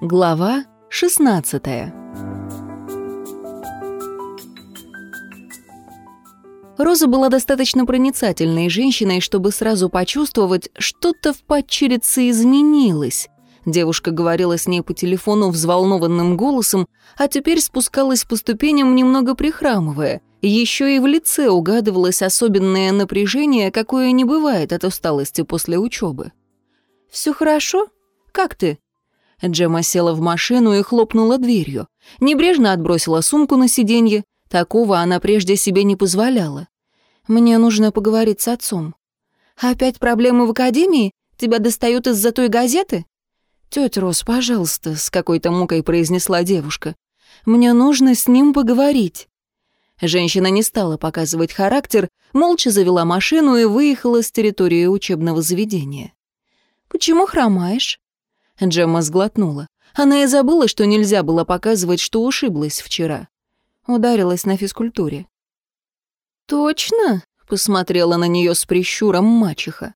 Глава 16 Роза была достаточно проницательной женщиной, чтобы сразу почувствовать, что-то в падчерице изменилось. Девушка говорила с ней по телефону взволнованным голосом, а теперь спускалась по ступеням, немного прихрамывая. Еще и в лице угадывалось особенное напряжение, какое не бывает от усталости после учебы. «Все хорошо? Как ты?» Джема села в машину и хлопнула дверью. Небрежно отбросила сумку на сиденье. Такого она прежде себе не позволяла. «Мне нужно поговорить с отцом». «Опять проблемы в академии? Тебя достают из-за той газеты?» «Тетя Рос, пожалуйста», — с какой-то мукой произнесла девушка. «Мне нужно с ним поговорить». Женщина не стала показывать характер, молча завела машину и выехала с территории учебного заведения. «Почему хромаешь?» Джемма сглотнула. Она и забыла, что нельзя было показывать, что ушиблась вчера. Ударилась на физкультуре. «Точно?» — посмотрела на нее с прищуром мачеха.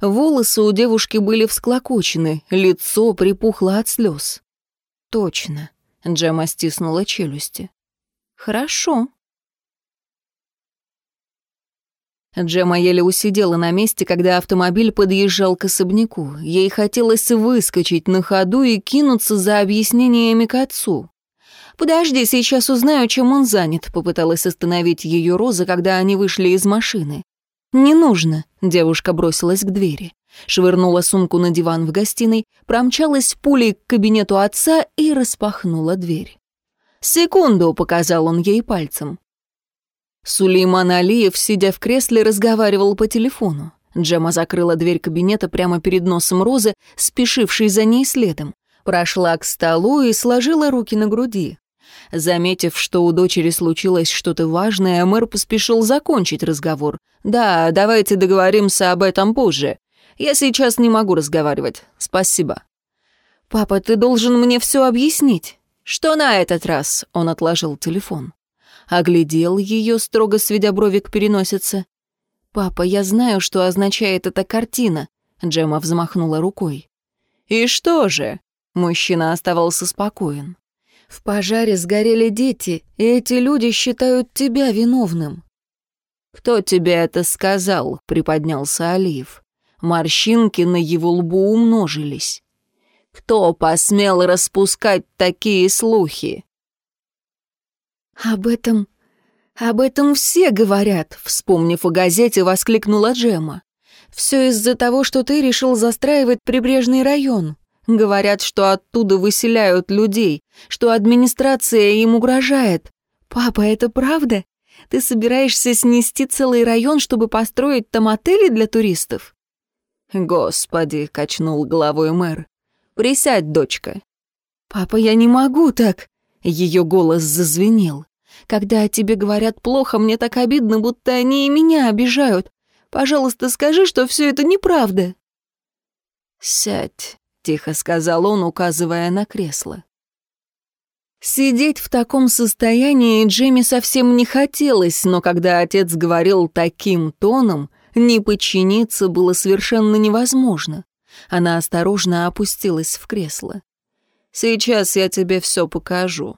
Волосы у девушки были всклокочены, лицо припухло от слез. «Точно», — Джема стиснула челюсти. «Хорошо». Джема еле усидела на месте, когда автомобиль подъезжал к особняку. Ей хотелось выскочить на ходу и кинуться за объяснениями к отцу. «Подожди, сейчас узнаю, чем он занят», — попыталась остановить ее Роза, когда они вышли из машины. «Не нужно», — девушка бросилась к двери. Швырнула сумку на диван в гостиной, промчалась пулей к кабинету отца и распахнула дверь. «Секунду», — показал он ей пальцем. Сулейман Алиев, сидя в кресле, разговаривал по телефону. Джема закрыла дверь кабинета прямо перед носом Розы, спешившей за ней следом. Прошла к столу и сложила руки на груди. Заметив, что у дочери случилось что-то важное, мэр поспешил закончить разговор. «Да, давайте договоримся об этом позже. Я сейчас не могу разговаривать. Спасибо». «Папа, ты должен мне все объяснить». «Что на этот раз?» — он отложил телефон оглядел ее, строго сведя брови к переносице. «Папа, я знаю, что означает эта картина», — Джема взмахнула рукой. «И что же?» — мужчина оставался спокоен. «В пожаре сгорели дети, и эти люди считают тебя виновным». «Кто тебе это сказал?» — приподнялся Алиев. Морщинки на его лбу умножились. «Кто посмел распускать такие слухи?» «Об этом... об этом все говорят», — вспомнив о газете, воскликнула Джема. «Все из-за того, что ты решил застраивать прибрежный район. Говорят, что оттуда выселяют людей, что администрация им угрожает. Папа, это правда? Ты собираешься снести целый район, чтобы построить там отели для туристов?» «Господи», — качнул головой мэр. «Присядь, дочка». «Папа, я не могу так», ее голос зазвенел. «Когда о тебе говорят плохо, мне так обидно, будто они и меня обижают. Пожалуйста, скажи, что все это неправда». «Сядь», — тихо сказал он, указывая на кресло. Сидеть в таком состоянии Джемми совсем не хотелось, но когда отец говорил таким тоном, не подчиниться было совершенно невозможно. Она осторожно опустилась в кресло. Сейчас я тебе все покажу».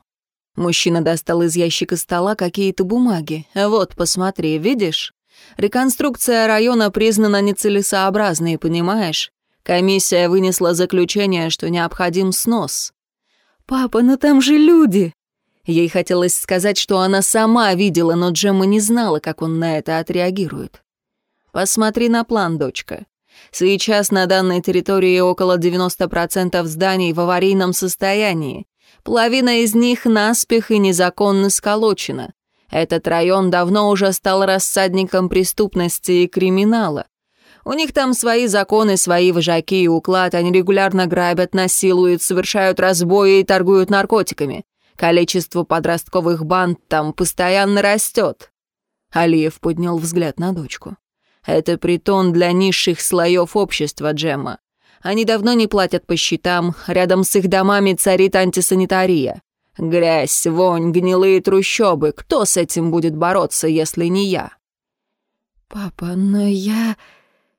Мужчина достал из ящика стола какие-то бумаги. «Вот, посмотри, видишь? Реконструкция района признана нецелесообразной, понимаешь? Комиссия вынесла заключение, что необходим снос». «Папа, но там же люди!» Ей хотелось сказать, что она сама видела, но Джемма не знала, как он на это отреагирует. «Посмотри на план, дочка. Сейчас на данной территории около 90% зданий в аварийном состоянии. Половина из них наспех и незаконно сколочена. Этот район давно уже стал рассадником преступности и криминала. У них там свои законы, свои вожаки и уклад, они регулярно грабят, насилуют, совершают разбои и торгуют наркотиками. Количество подростковых банд там постоянно растет. Алиев поднял взгляд на дочку. Это притон для низших слоев общества, Джемма. Они давно не платят по счетам, рядом с их домами царит антисанитария. Грязь, вонь, гнилые трущобы. Кто с этим будет бороться, если не я? Папа, но я...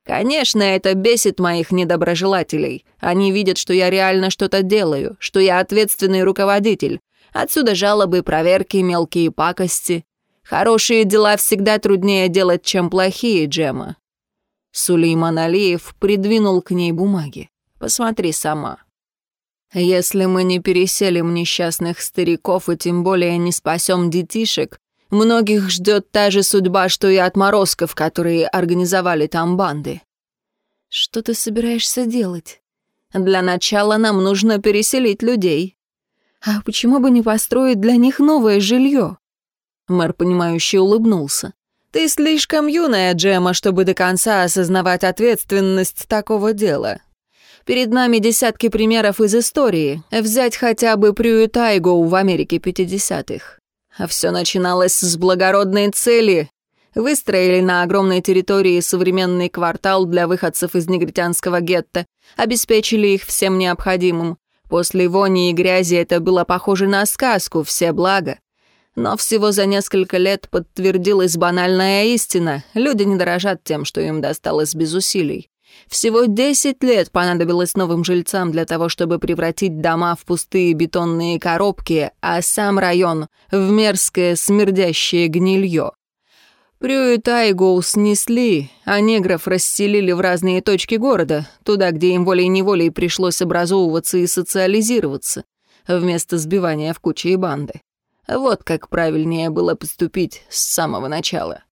Конечно, это бесит моих недоброжелателей. Они видят, что я реально что-то делаю, что я ответственный руководитель. Отсюда жалобы, проверки, мелкие пакости. Хорошие дела всегда труднее делать, чем плохие, Джема. Сулейман Алиев придвинул к ней бумаги. «Посмотри сама». «Если мы не переселим несчастных стариков и тем более не спасем детишек, многих ждет та же судьба, что и отморозков, которые организовали там банды». «Что ты собираешься делать?» «Для начала нам нужно переселить людей». «А почему бы не построить для них новое жилье?» Мэр, понимающе улыбнулся. Ты слишком юная, Джема, чтобы до конца осознавать ответственность такого дела. Перед нами десятки примеров из истории. Взять хотя бы Прю Тайгоу в Америке 50-х. А все начиналось с благородной цели. Выстроили на огромной территории современный квартал для выходцев из негритянского гетто, обеспечили их всем необходимым. После вони и грязи это было похоже на сказку, все блага. Но всего за несколько лет подтвердилась банальная истина. Люди не дорожат тем, что им досталось без усилий. Всего 10 лет понадобилось новым жильцам для того, чтобы превратить дома в пустые бетонные коробки, а сам район — в мерзкое смердящее гнилье. Прю и Тайгоу снесли, а негров расселили в разные точки города, туда, где им волей-неволей пришлось образовываться и социализироваться, вместо сбивания в кучи и банды. Вот как правильнее было поступить с самого начала.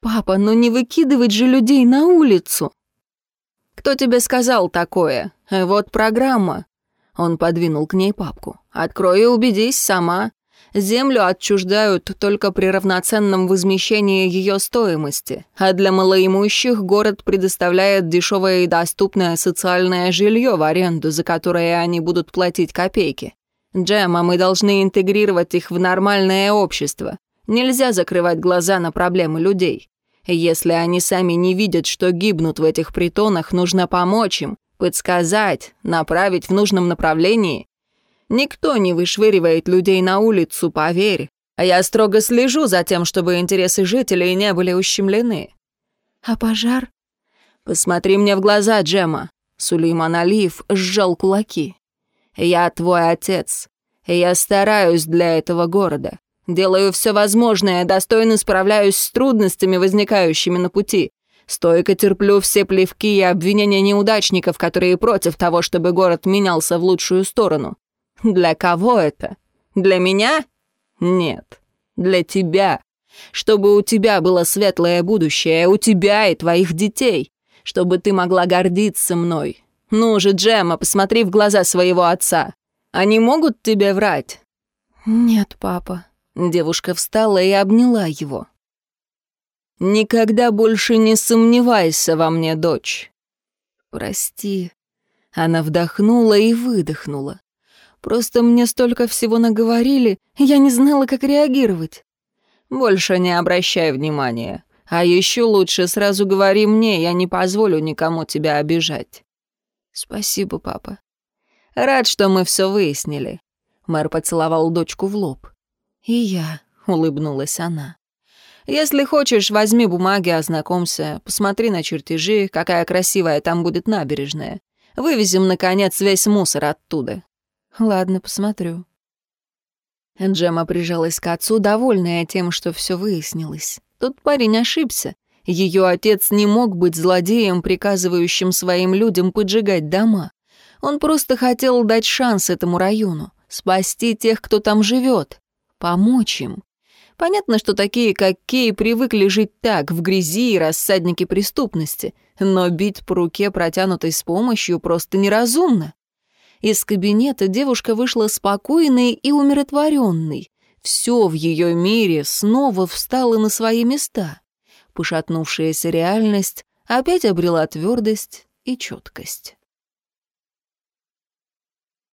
«Папа, ну не выкидывать же людей на улицу!» «Кто тебе сказал такое? Вот программа». Он подвинул к ней папку. «Открой и убедись сама. Землю отчуждают только при равноценном возмещении ее стоимости, а для малоимущих город предоставляет дешевое и доступное социальное жилье в аренду, за которое они будут платить копейки. Джема, мы должны интегрировать их в нормальное общество. Нельзя закрывать глаза на проблемы людей. Если они сами не видят, что гибнут в этих притонах, нужно помочь им, подсказать, направить в нужном направлении. Никто не вышвыривает людей на улицу, поверь. А я строго слежу за тем, чтобы интересы жителей не были ущемлены. А пожар? Посмотри мне в глаза, Джема. Сулейман Алиев сжал кулаки. Я твой отец. Я стараюсь для этого города. Делаю все возможное, достойно справляюсь с трудностями, возникающими на пути. Стойко терплю все плевки и обвинения неудачников, которые против того, чтобы город менялся в лучшую сторону. Для кого это? Для меня? Нет. Для тебя. Чтобы у тебя было светлое будущее, у тебя и твоих детей. Чтобы ты могла гордиться мной, «Ну же, Джема, посмотри в глаза своего отца. Они могут тебе врать?» «Нет, папа». Девушка встала и обняла его. «Никогда больше не сомневайся во мне, дочь». «Прости». Она вдохнула и выдохнула. «Просто мне столько всего наговорили, я не знала, как реагировать». «Больше не обращай внимания. А еще лучше сразу говори мне, я не позволю никому тебя обижать». «Спасибо, папа». «Рад, что мы все выяснили». Мэр поцеловал дочку в лоб. «И я», — улыбнулась она. «Если хочешь, возьми бумаги, ознакомься, посмотри на чертежи, какая красивая там будет набережная. Вывезем, наконец, весь мусор оттуда». «Ладно, посмотрю». Джема прижалась к отцу, довольная тем, что все выяснилось. Тут парень ошибся. Ее отец не мог быть злодеем, приказывающим своим людям поджигать дома. Он просто хотел дать шанс этому району, спасти тех, кто там живет, помочь им. Понятно, что такие, как Кей, привыкли жить так, в грязи и рассаднике преступности, но бить по руке, протянутой с помощью, просто неразумно. Из кабинета девушка вышла спокойной и умиротворенной. Все в ее мире снова встало на свои места. Пошатнувшаяся реальность опять обрела твердость и четкость.